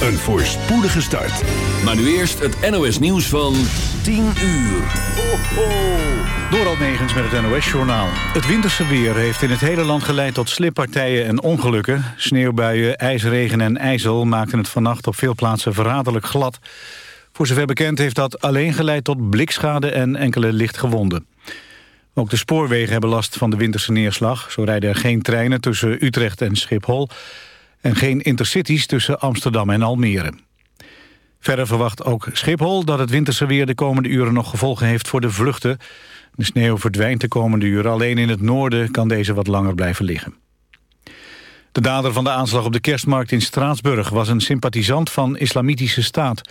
een voorspoedige start. Maar nu eerst het NOS nieuws van 10 uur. Ho, ho. Door Almegens met het NOS-journaal. Het winterse weer heeft in het hele land geleid tot slippartijen en ongelukken. Sneeuwbuien, ijsregen en ijzel maakten het vannacht op veel plaatsen verraderlijk glad. Voor zover bekend heeft dat alleen geleid tot blikschade en enkele lichtgewonden. Ook de spoorwegen hebben last van de winterse neerslag. Zo rijden er geen treinen tussen Utrecht en Schiphol... en geen intercities tussen Amsterdam en Almere. Verder verwacht ook Schiphol dat het winterse weer de komende uren nog gevolgen heeft voor de vluchten. De sneeuw verdwijnt de komende uren, alleen in het noorden kan deze wat langer blijven liggen. De dader van de aanslag op de kerstmarkt in Straatsburg was een sympathisant van Islamitische Staat.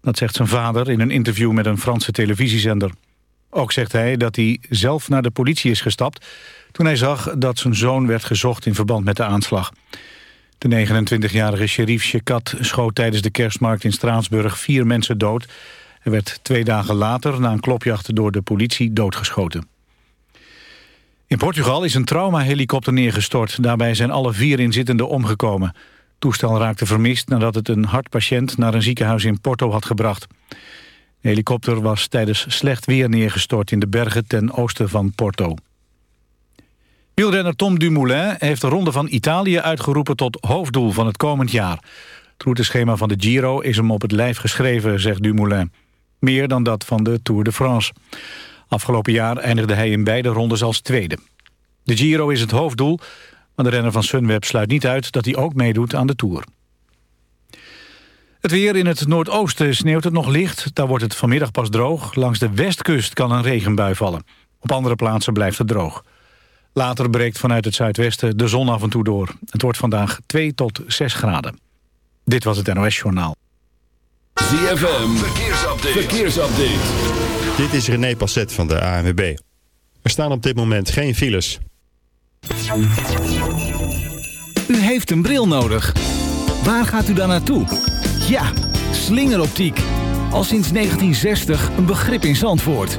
Dat zegt zijn vader in een interview met een Franse televisiezender. Ook zegt hij dat hij zelf naar de politie is gestapt... toen hij zag dat zijn zoon werd gezocht in verband met de aanslag. De 29-jarige sheriff Shekat schoot tijdens de kerstmarkt in Straatsburg vier mensen dood. Hij werd twee dagen later na een klopjacht door de politie doodgeschoten. In Portugal is een traumahelikopter neergestort. Daarbij zijn alle vier inzittenden omgekomen. Toestel raakte vermist nadat het een hartpatiënt naar een ziekenhuis in Porto had gebracht. De helikopter was tijdens slecht weer neergestort in de bergen ten oosten van Porto. Wielrenner Tom Dumoulin heeft de Ronde van Italië uitgeroepen tot hoofddoel van het komend jaar. Het routeschema van de Giro is hem op het lijf geschreven, zegt Dumoulin. Meer dan dat van de Tour de France. Afgelopen jaar eindigde hij in beide rondes als tweede. De Giro is het hoofddoel, maar de renner van Sunweb sluit niet uit dat hij ook meedoet aan de Tour. Het weer in het noordoosten sneeuwt het nog licht. Daar wordt het vanmiddag pas droog. Langs de westkust kan een regenbui vallen. Op andere plaatsen blijft het droog. Later breekt vanuit het zuidwesten de zon af en toe door. Het wordt vandaag 2 tot 6 graden. Dit was het NOS Journaal. ZFM, verkeersupdate. verkeersupdate. Dit is René Passet van de ANWB. Er staan op dit moment geen files. U heeft een bril nodig. Waar gaat u dan naartoe? Ja, slingeroptiek. Al sinds 1960 een begrip in Zandvoort.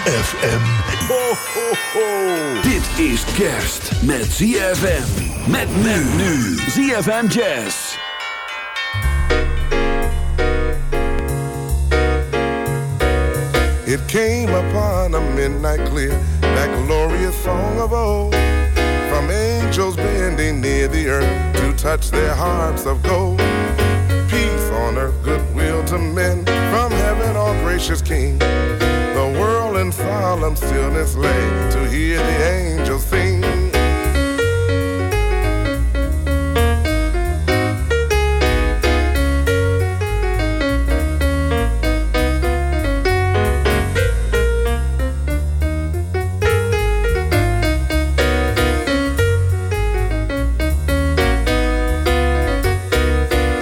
ZFM. Ho, ho, ho. Dit is kerst met ZFM. Met men nu. ZFM Jazz. It came upon a midnight clear, that glorious song of old. From angels bending near the earth to touch their hearts of gold. Peace on earth, goodwill to men. From heaven, all gracious King. World in solemn stillness lay to hear the angels sing.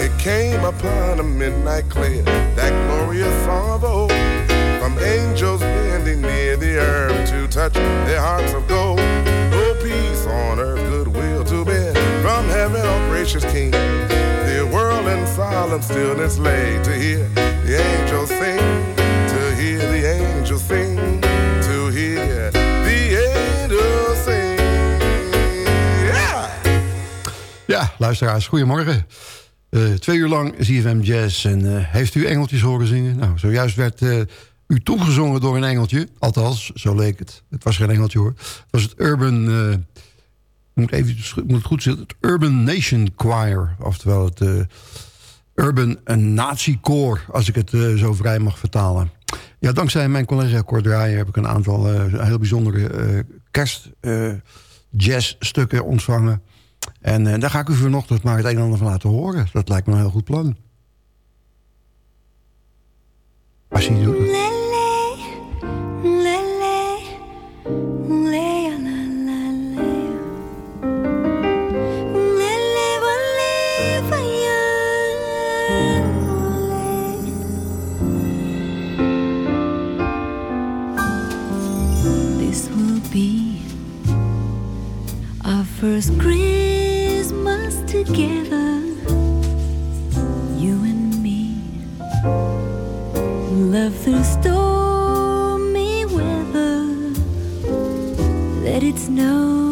It came upon a midnight clear, solemn stillness lay to hear the angels sing, to hear the angels sing, to hear the angels sing. Ja, luisteraars, goedemorgen. Eh, twee uur lang ZFM Jazz. En eh, heeft u engeltjes horen zingen? Nou, zojuist werd eh, u toegezongen door een engeltje. Althans, zo leek het. Het was geen engeltje hoor. Het was het Urban... moet, even, moet het goed zitten. Het Urban Nation Choir. Oftewel het Urban Nazi Koor. Als ik het eh, zo vrij mag vertalen. Ja, dankzij mijn collega Cor Draaier heb ik een aantal eh, heel bijzondere kerst eh, jazzstukken ontvangen. En daar ga ik u vanochtend maar het een en ander van laten horen. Dat lijkt me een heel goed plan. Als je doet. First Christmas together, you and me. Love through stormy weather. Let it snow,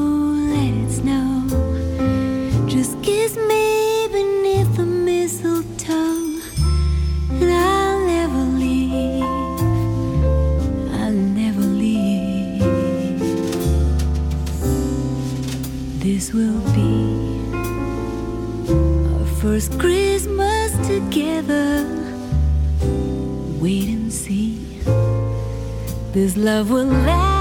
will be our first Christmas together. Wait and see. This love will last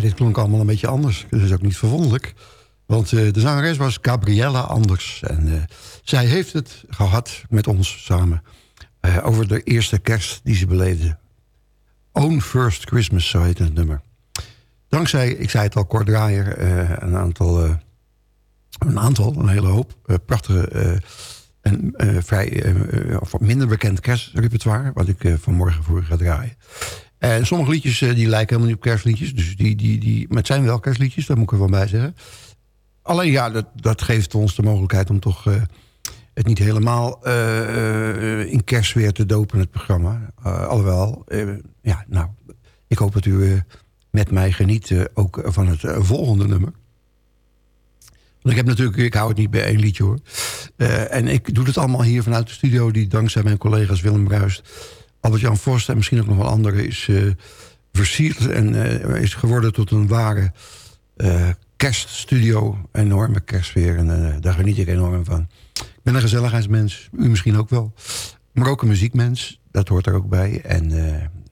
Dit klonk allemaal een beetje anders. Dat is ook niet verwonderlijk. Want eh, de zangeres was Gabriella Anders. En eh, zij heeft het gehad met ons samen... eh, over de eerste kerst die ze beleefde. Own First Christmas, zo heet het nummer. Dankzij, ik zei het al, Kort Draaier... een aantal, een aantal, een hele hoop... prachtige en vrij of minder bekend kerstrepertoire... wat ik vanmorgen voor ga draaien. En sommige liedjes eh, die lijken helemaal niet op kerstliedjes. Dus die, die, die, maar het zijn wel kerstliedjes, daar moet ik er wel bij zeggen. Alleen ja, dat, dat geeft ons de mogelijkheid om toch... eh, het niet helemaal eh, eh, in kerstsfeer te dopen, het programma. Eh, alhoewel, eh, ja, nou, ik hoop dat u eh, met mij geniet eh, ook van het eh, volgende nummer. Want ik heb natuurlijk, ik hou het niet bij één liedje hoor. Eh, en ik doe het allemaal hier vanuit de studio... die dankzij mijn collega's Willem Bruist, Albert-Jan Vorst... en misschien ook nog wel anderen is eh, versierd... en eh, is geworden tot een ware eh, kerststudio. Enorme kerstsfeer en daar geniet ik enorm van. Ik ben een gezelligheidsmens, u misschien ook wel. Maar ook een muziekmens, dat hoort er ook bij. En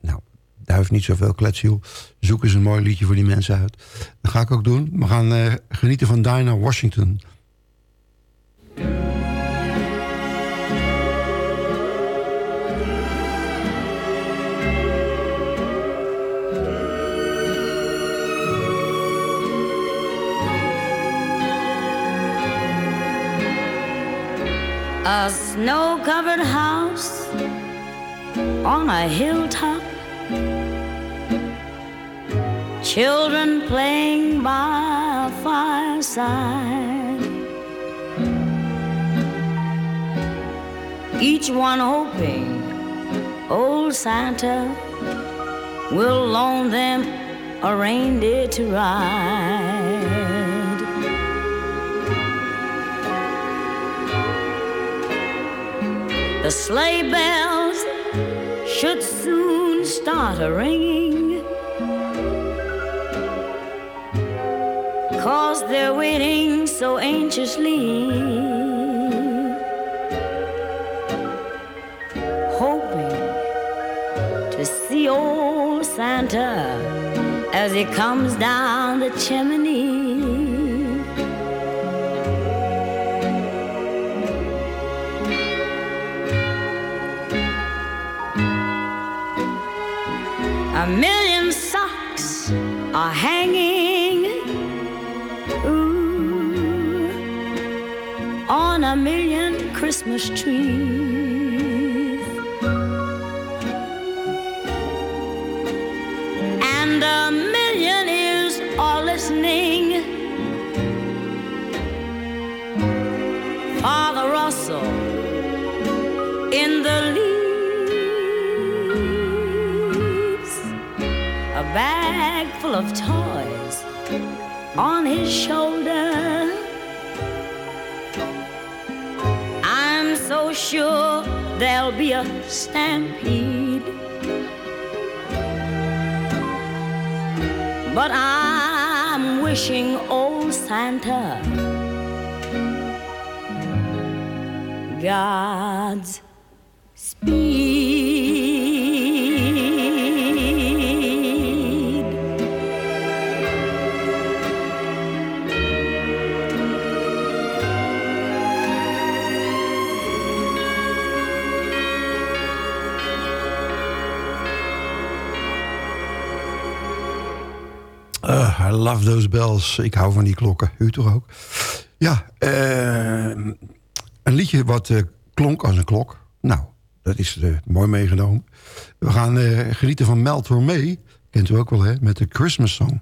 nou, daar heeft niet zoveel kletsjoel. Zoek eens een mooi liedje voor die mensen uit. Dat ga ik ook doen. We gaan genieten van Dinah Washington. A snow covered house on a hilltop. Children playing by a fireside. Each one hoping old Santa will loan them a reindeer to ride. The sleigh bells should soon start a ringing. Cause they're waiting so anxiously. Hoping to see old Santa as he comes down the chimney. A million socks are hanging ooh, on a million Christmas trees. And a million ears are listening. Father Russell in the bag full of toys on his shoulder. I'm so sure there'll be a stampede. But I'm wishing old Santa God's speed. Love those bells. Ik hou van die klokken. U toch ook? Ja, eh, een liedje wat eh, klonk als een klok. Nou, dat is eh, mooi meegenomen. We gaan genieten van Mel Tormé. Kent u ook wel, hè? Met de Christmas Song.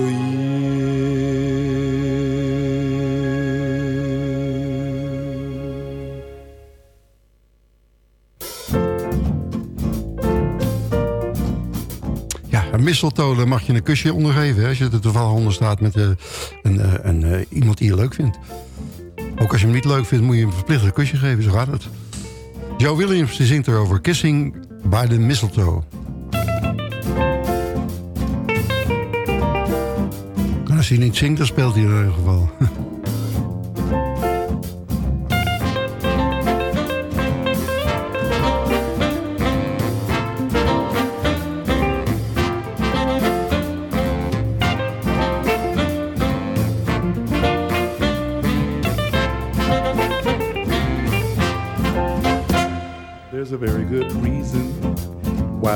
Ja, een daar mag je een kusje onder geven. Hè, als je er toevallig onder staat met eh, een, eh, een, eh, iemand die je leuk vindt. Ook als je hem niet leuk vindt, moet je hem verplicht een kusje geven. Zo gaat het. Joe Williams die zingt erover Kissing by the Mistletoe. Als hij niet zingt, dan speelt hij in ieder geval.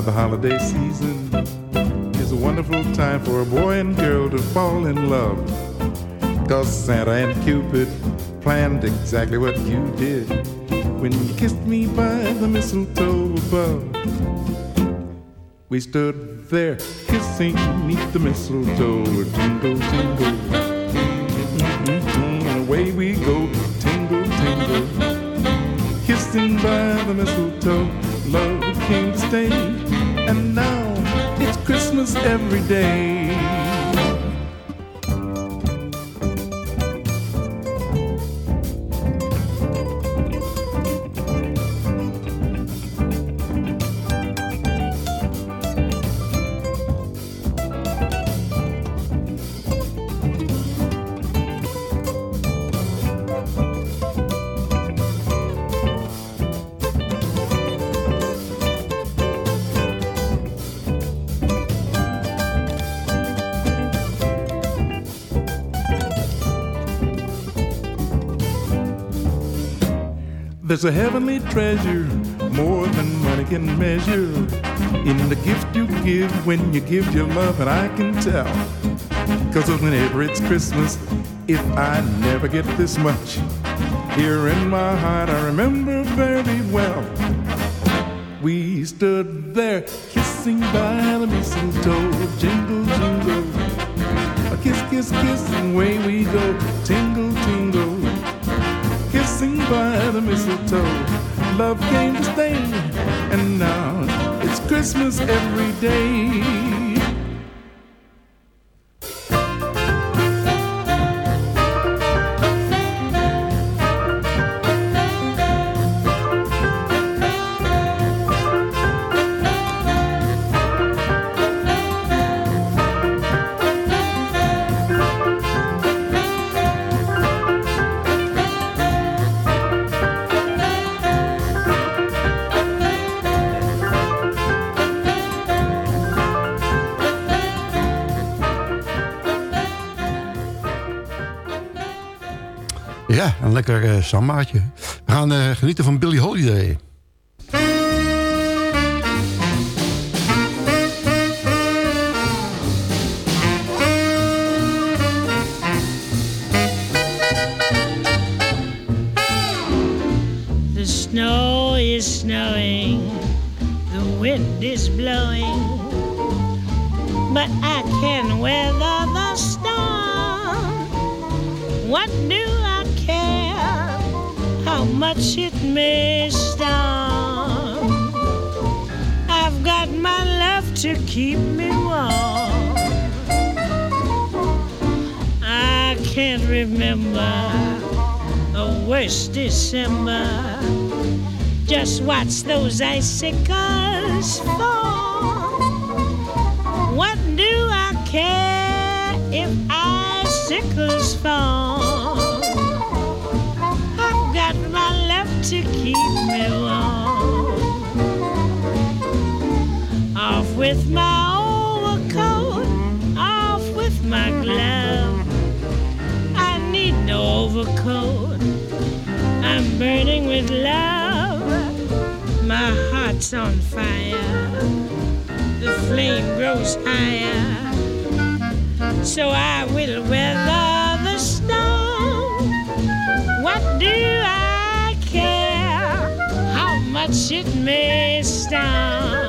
the holiday season is a wonderful time for a boy and girl to fall in love. Cause Santa and Cupid planned exactly what you did when you kissed me by the mistletoe above. We stood there kissing neath the mistletoe, jingle, jingle. Every day. There's a heavenly treasure more than money can measure in the gift you give when you give your love, and I can tell. Cause whenever it's Christmas, if I never get this much, here in my heart I remember very well. We stood there kissing by the mistletoe, jingle, jingle. A kiss, kiss, kiss, and away we go, tingle, by the mistletoe. Love came to stay, and now it's Christmas every day. Lekker eh, sambaatje. We gaan eh, genieten van Billie Holiday. Much it may storm? I've got my love to keep me warm. I can't remember a worse December. Just watch those icicles fall. What do I care if icicles fall? With my overcoat, off with my glove. I need no overcoat. I'm burning with love. My heart's on fire. The flame grows higher. So I will weather the storm. What do I care how much it may storm?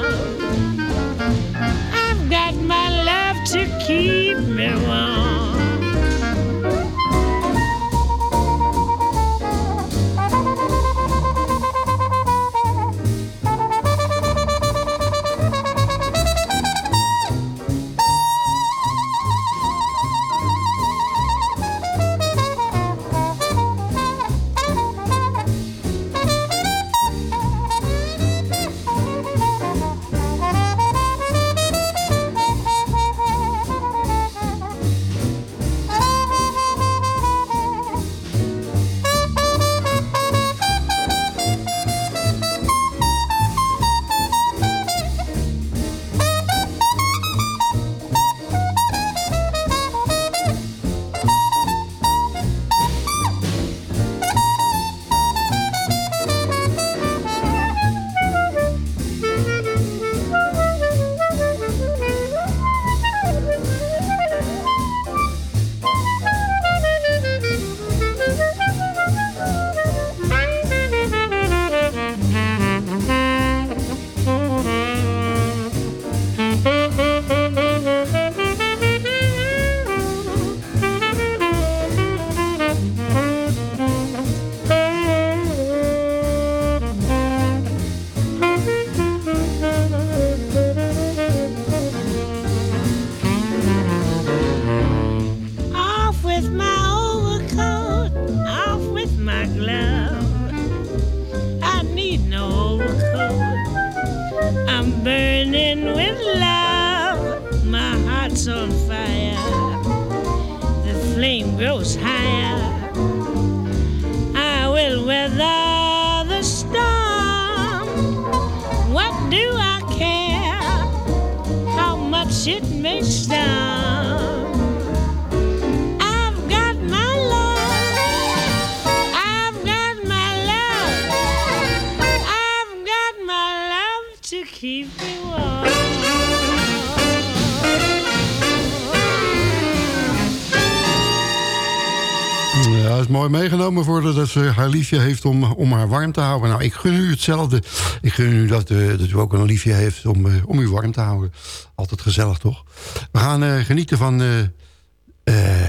Mooi meegenomen voor dat ze haar liefje heeft om, om haar warm te houden. Nou, ik gun u hetzelfde. Ik gun u dat, eh, dat u ook een liefje heeft om, eh, om u warm te houden. Altijd gezellig, toch? We gaan eh, genieten van...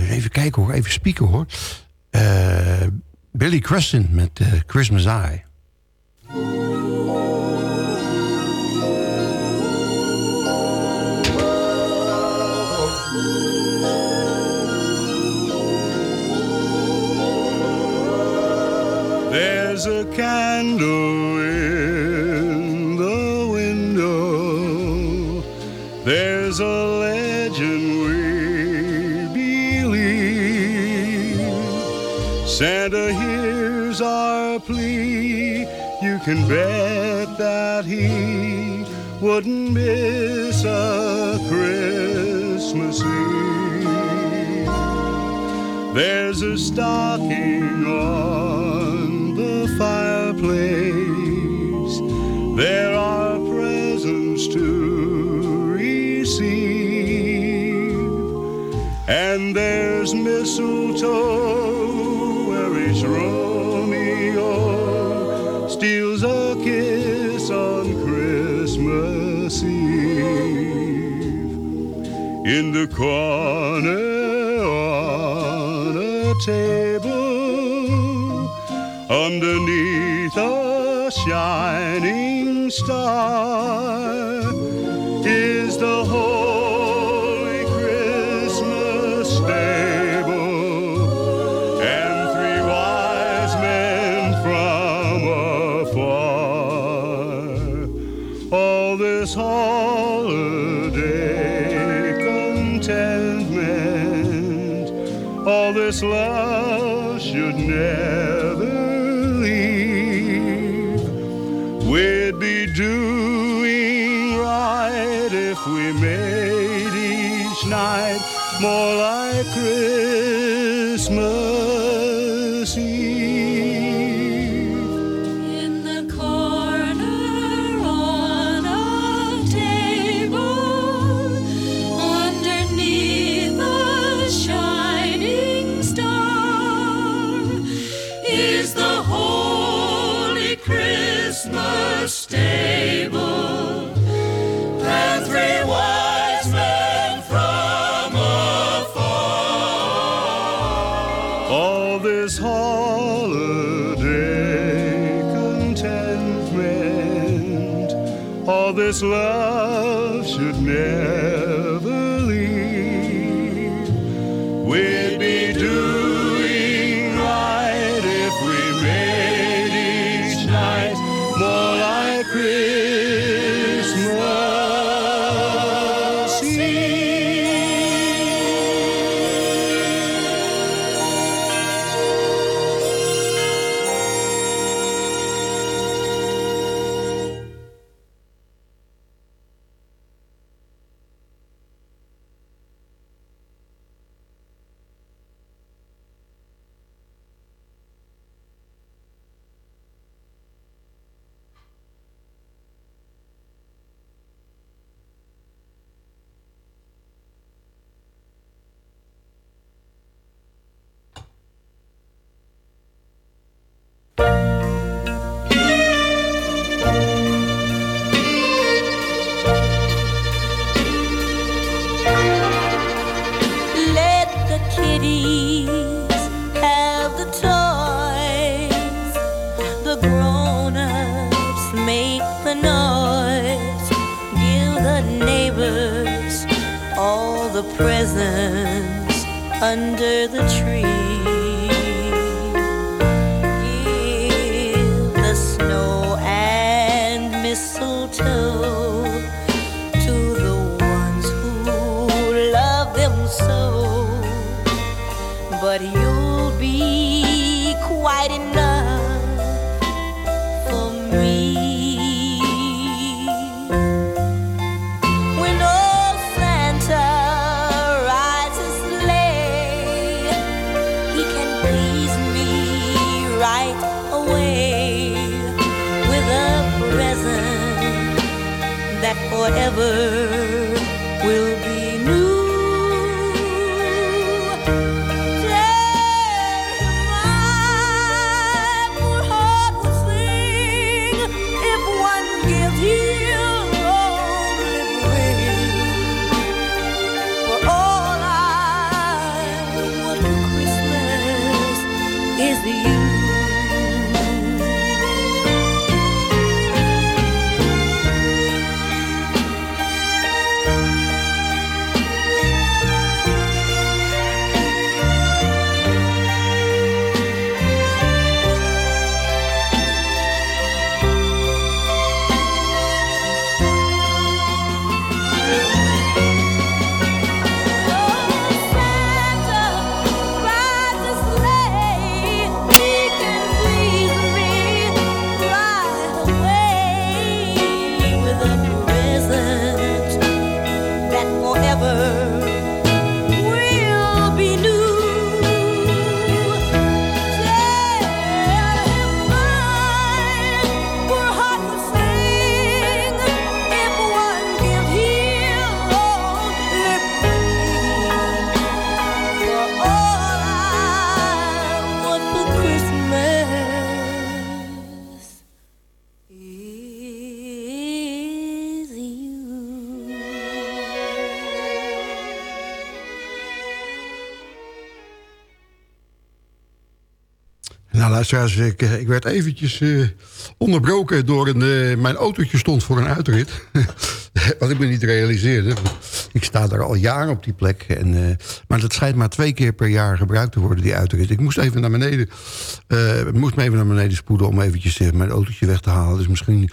even kijken hoor, even spieken hoor. Billy Creston met Christmas Eye. There's a candle in the window. There's a legend we believe. Santa hears our plea. You can bet that he wouldn't miss a Christmas Eve. There's a stocking on place. There are presents to receive, and there's mistletoe where each Romeo steals a kiss on Christmas Eve. In the corner on a table underneath beneath a shining star is the holy Christmas stable and three wise men from afar. All this holiday contentment, all this love. more like luisteraars, ik, eh, ik werd eventjes eh, onderbroken door een... eh, mijn autootje stond voor een uitrit. Wat ik me niet realiseerde. Ik sta daar al jaren op die plek. En, maar dat schijnt maar twee keer per jaar gebruikt te worden, die uitrit. Ik moest even naar beneden, moest me even naar beneden spoeden... om eventjes mijn autootje weg te halen. Dus misschien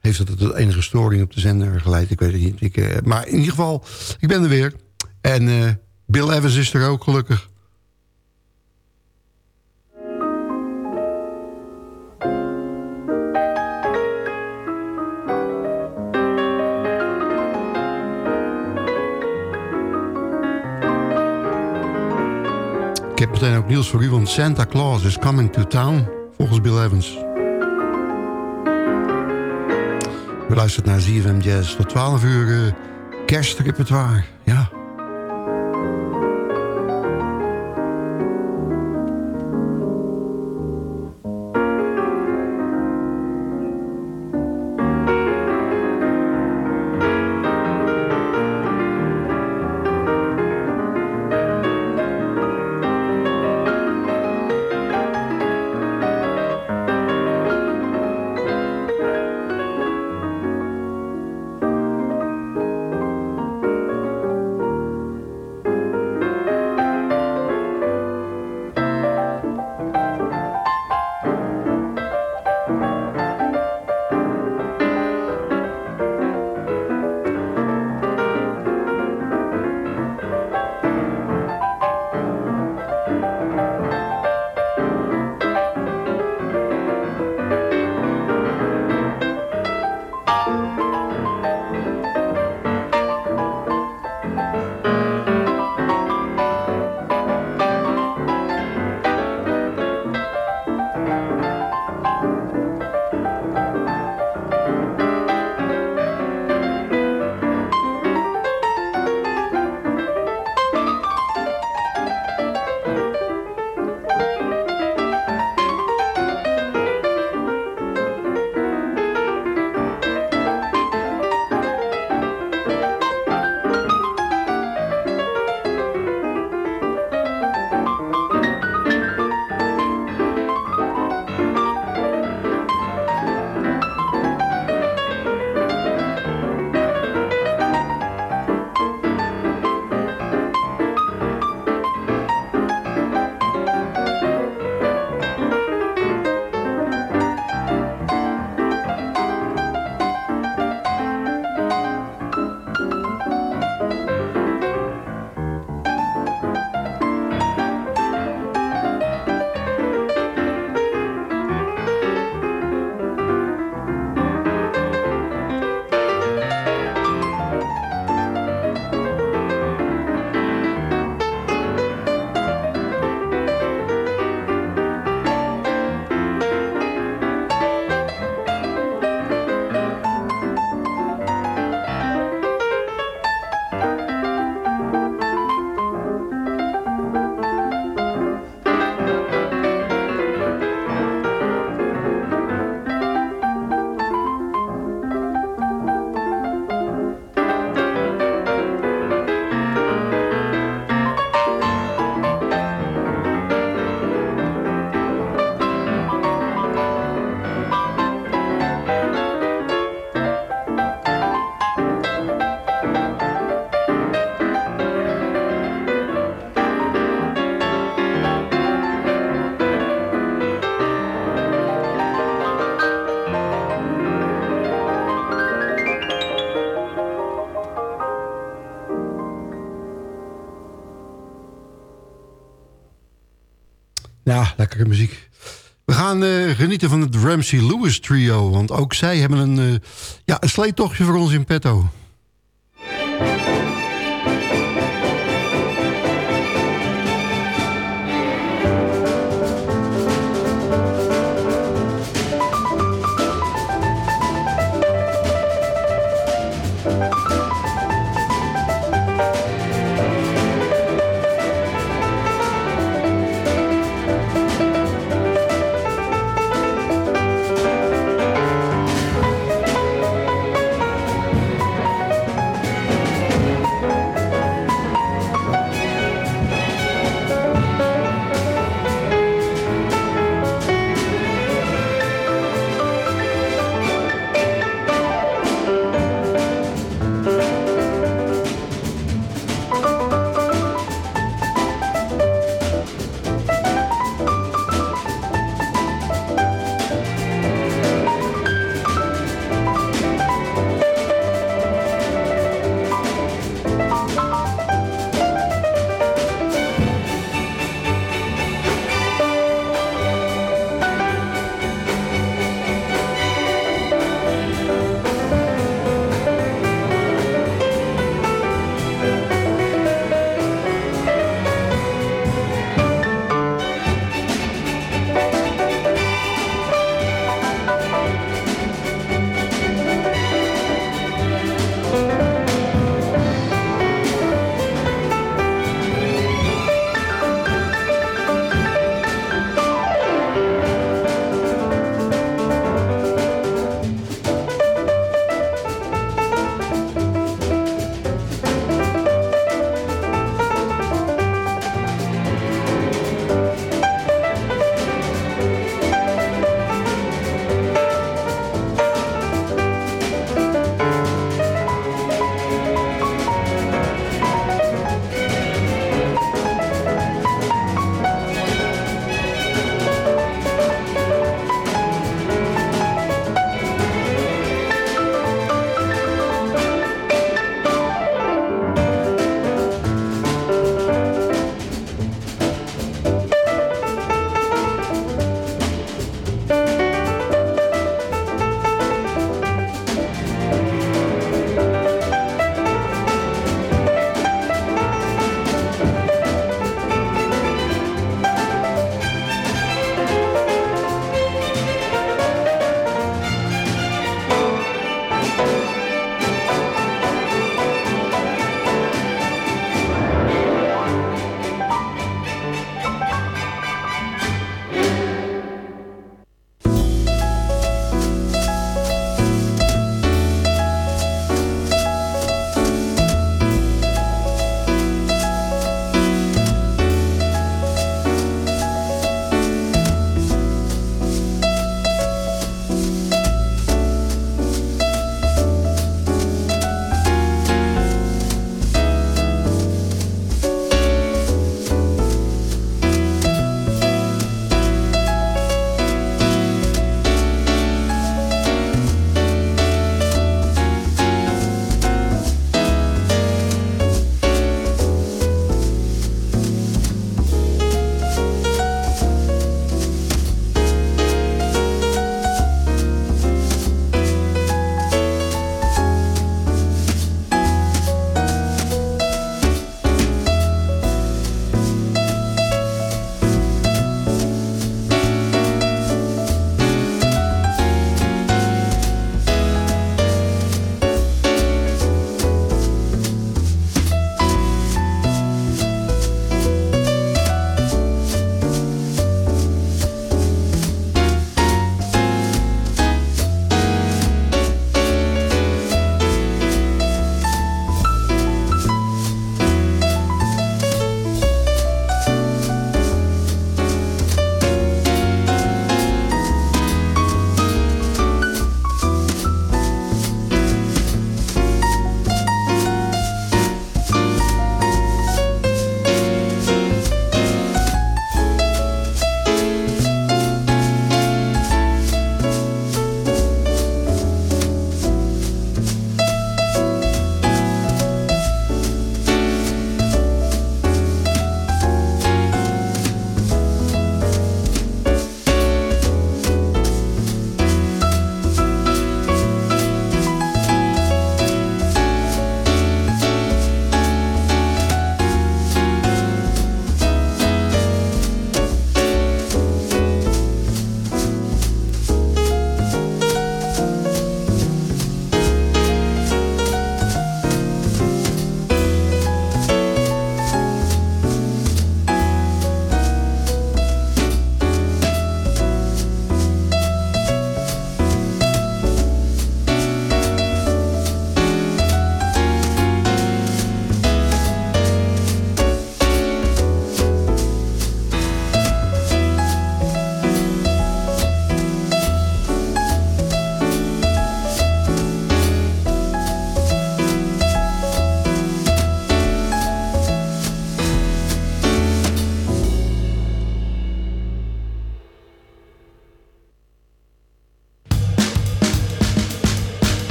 heeft het tot enige storing op de zender geleid. Ik weet het niet. Ik, maar in ieder geval, ik ben er weer. En Bill Evans is er ook, gelukkig. Ik heb meteen ook nieuws voor u, want Santa Claus is coming to town, volgens Bill Evans. We luistert naar ZFM Jazz tot 12 uur uh, kerstrepertoire. Ja, van het Ramsey Lewis trio. Want ook zij hebben een, eh, ja, een sleetochtje voor ons in petto.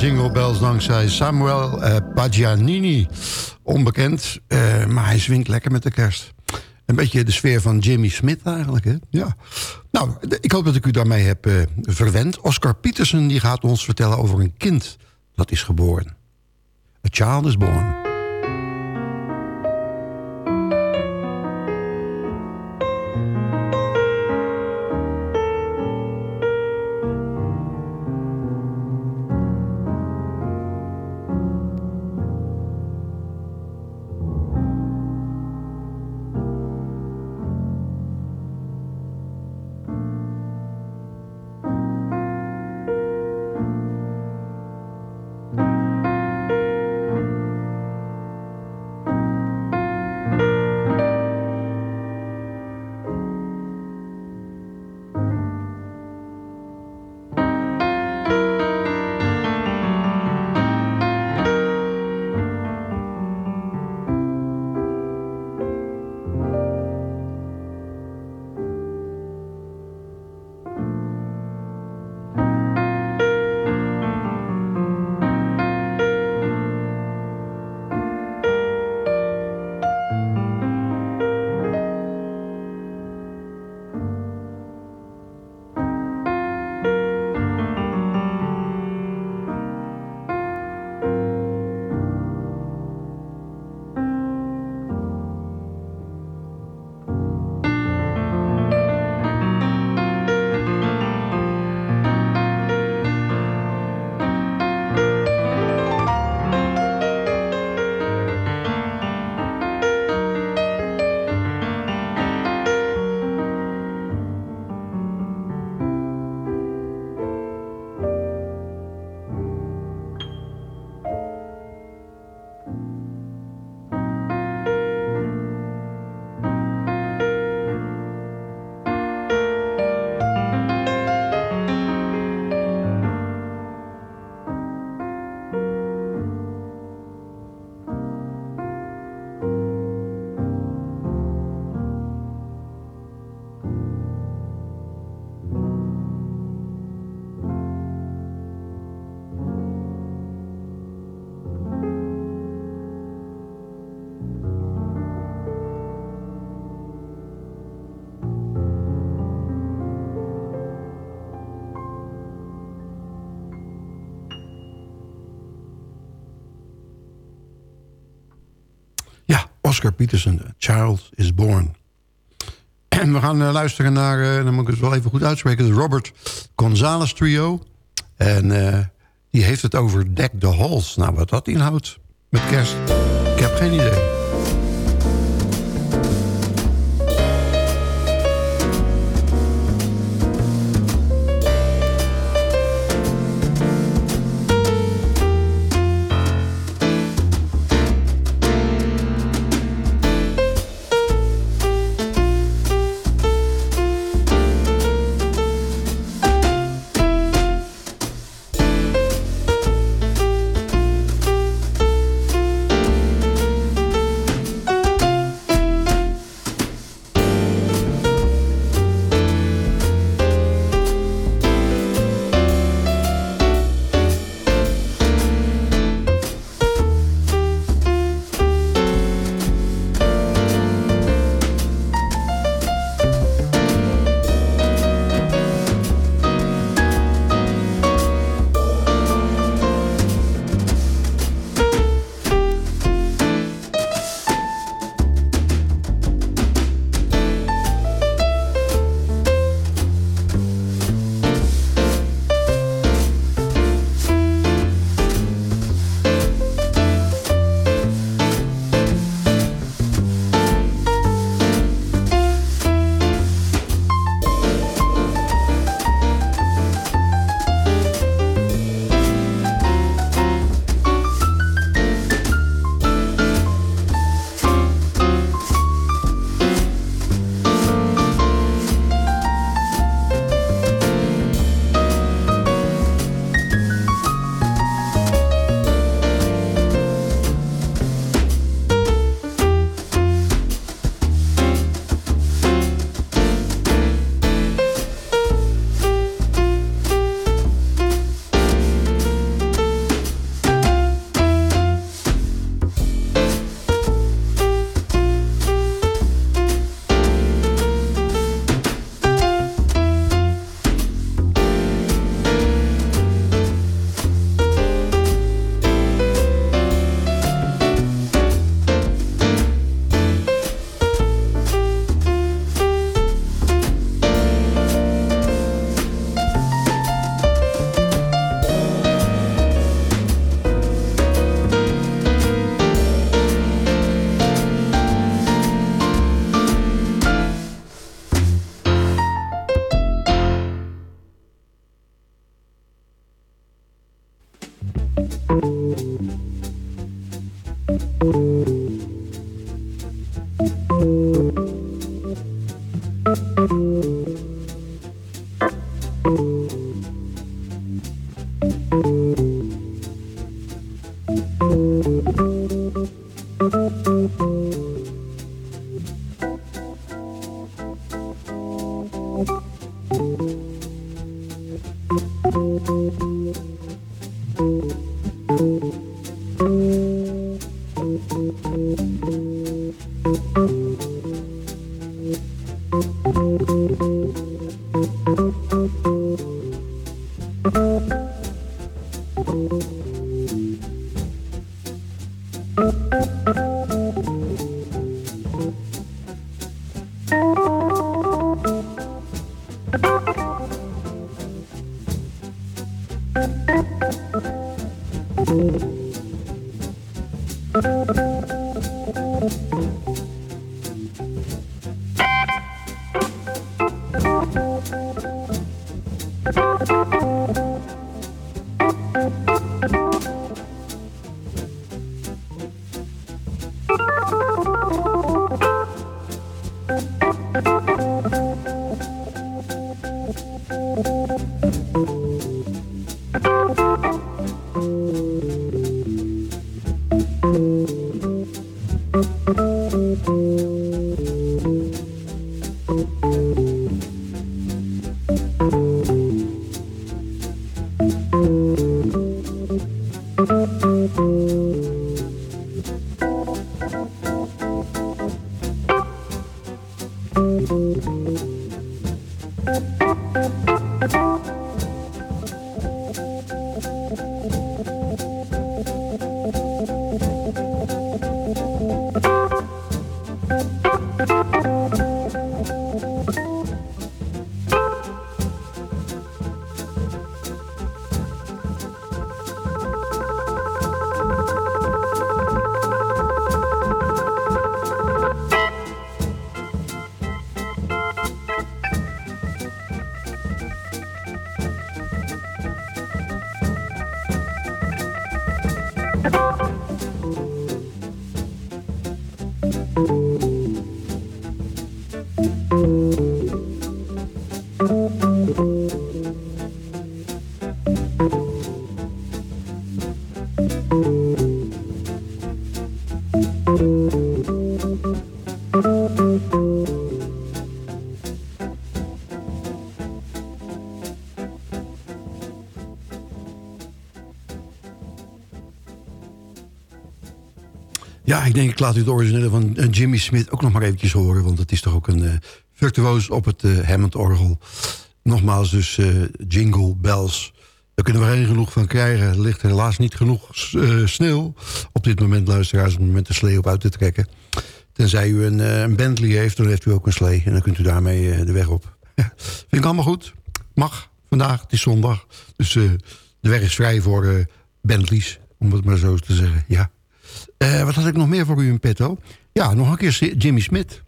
Jingle bells dankzij Samuel eh, Pagianini. Onbekend, eh, maar hij zwingt lekker met de kerst. Een beetje de sfeer van Jimmy Smith eigenlijk, hè? Ja. Nou, ik hoop dat ik u daarmee heb eh, verwend. Oscar Peterson die gaat ons vertellen over een kind dat is geboren. A child is born. Oscar Peterson, Child is Born. En we gaan eh, luisteren naar, eh, dan moet ik het wel even goed uitspreken... de Robert Gonzalez Trio. En eh, die heeft het over Deck the Halls. Nou, wat dat inhoudt met kerst, ik heb geen idee. Ja, ik denk ik laat u het originele van eh, Jimmy Smith ook nog maar eventjes horen. Want het is toch ook een uh, virtuoos op het uh, Hammond-orgel. Nogmaals dus Jingle Bells. Daar kunnen we geen genoeg van krijgen. Er ligt helaas niet genoeg sneeuw op dit moment, luisteraars... om met de slee op uit te trekken. Tenzij u een, een, Bentley heeft, dan heeft u ook een slee. En dan kunt u daarmee de weg op. Vind ik allemaal goed. Mag. Vandaag, het is zondag. Dus de weg is vrij voor Bentleys, om het maar zo te zeggen. Ja. Uh, wat had ik nog meer voor u in petto? Ja, nog een keer Jimmy Smith.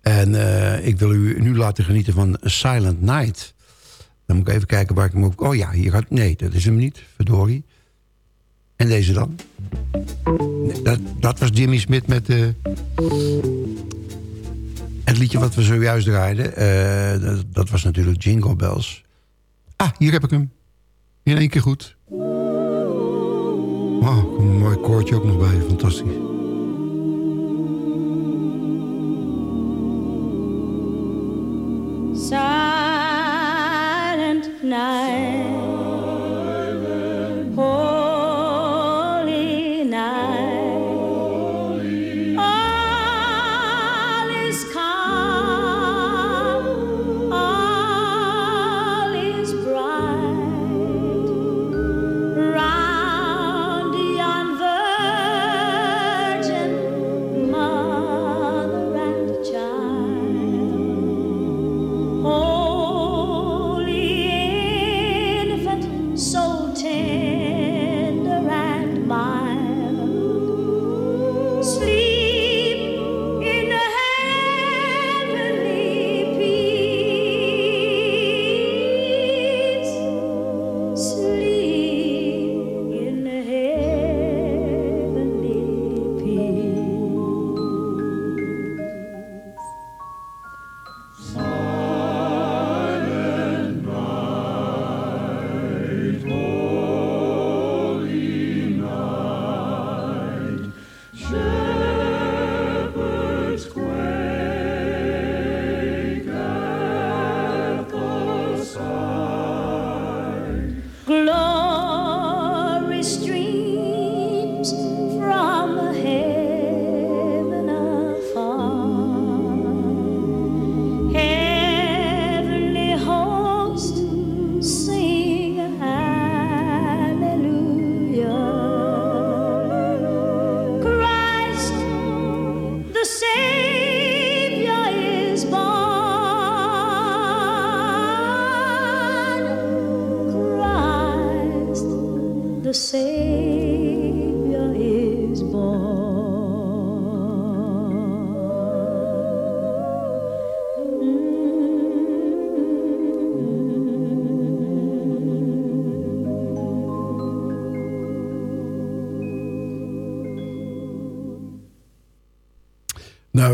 En uh, ik wil u nu laten genieten van Silent Night. Dan moet ik even kijken waar ik hem op... Oh ja, hier gaat... Nee, dat is hem niet. Verdorie. En deze dan? Dat, dat was Jimmy Smith met... Uh, het liedje wat we zojuist draaiden. Dat, dat was natuurlijk Jingle Bells. Ah, hier heb ik hem. In één keer goed. Koortje ook nog bij. Fantastisch. Silent night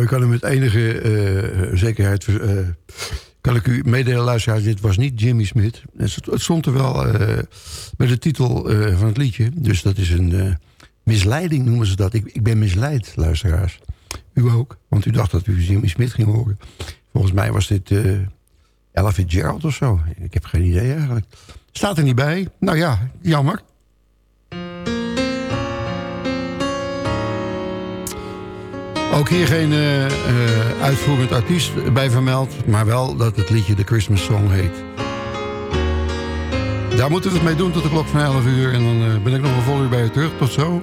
ik kan u met enige eh, zekerheid... eh, kan ik u meedelen, luisteraars, dit was niet Jimmy Smith. Het st- het stond er wel eh, bij de titel van het liedje. Dus dat is een misleiding, noemen ze dat. Ik, ik ben misleid, luisteraars. U ook, want u dacht dat u Jimmy Smith ging horen. Volgens mij was dit eh Ella Fitzgerald of zo. Ik heb geen idee eigenlijk. Staat er niet bij. Nou ja, jammer. Ook hier geen eh, eh, uitvoerend artiest bij vermeld... maar wel dat het liedje de Christmas Song heet. Daar moeten we het mee doen tot de klok van 11 uur... en dan eh, ben ik nog een vol uur bij je terug. Tot zo.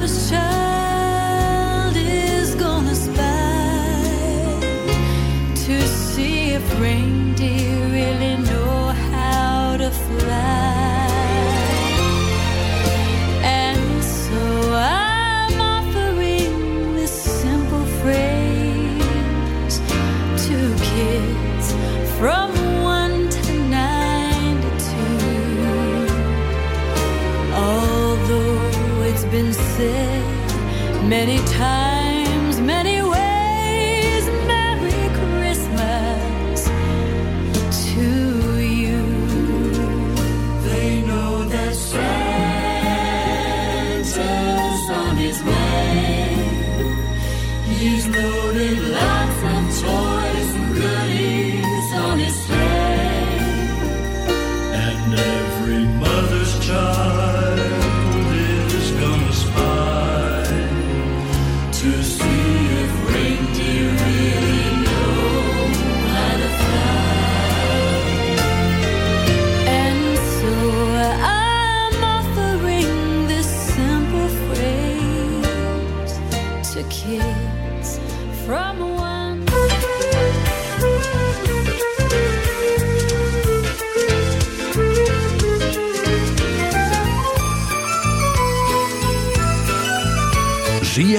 reindeer really know how to fly. And so I'm offering this simple phrase to kids from one to. Although it's been said many times,